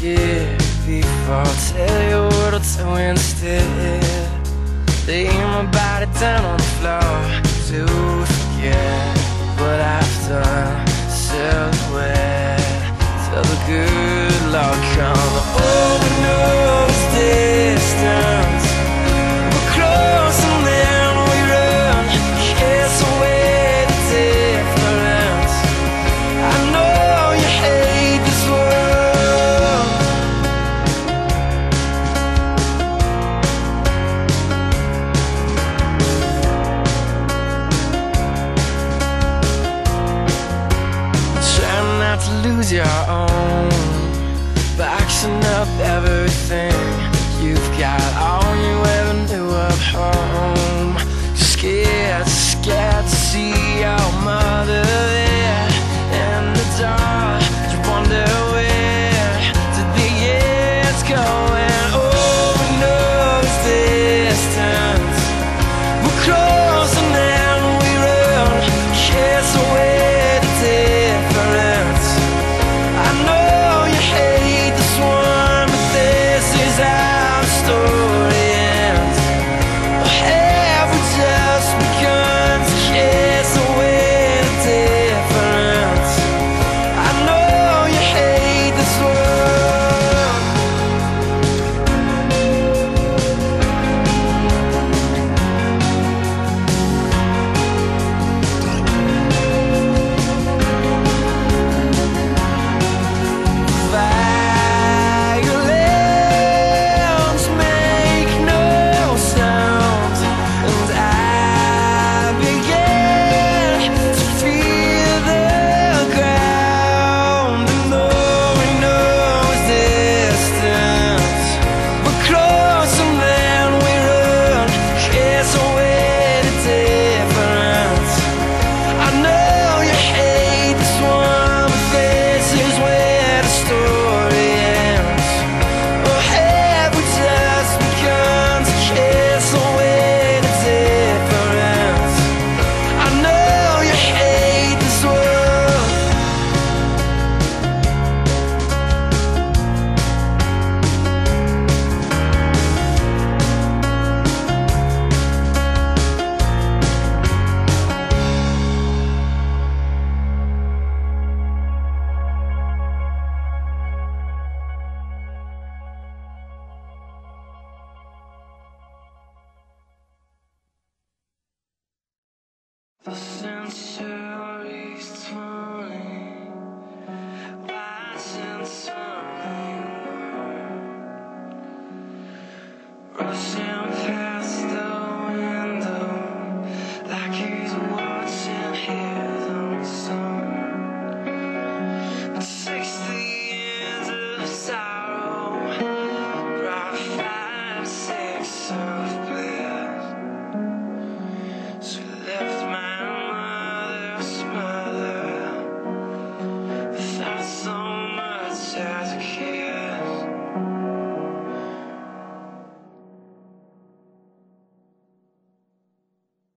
scared before I tell you what I'll tell instead Laying my body down on the floor to forget. The since you're